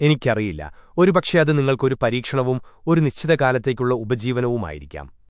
എനിക്കറിയില്ല. ഒരുപക്ഷെ അത് നിങ്ങൾക്കൊരു പരീക്ഷണവും ഒരു നിശ്ചിത കാലത്തേക്കുള്ള ഉപജീവനവുമായിരിക്കാം.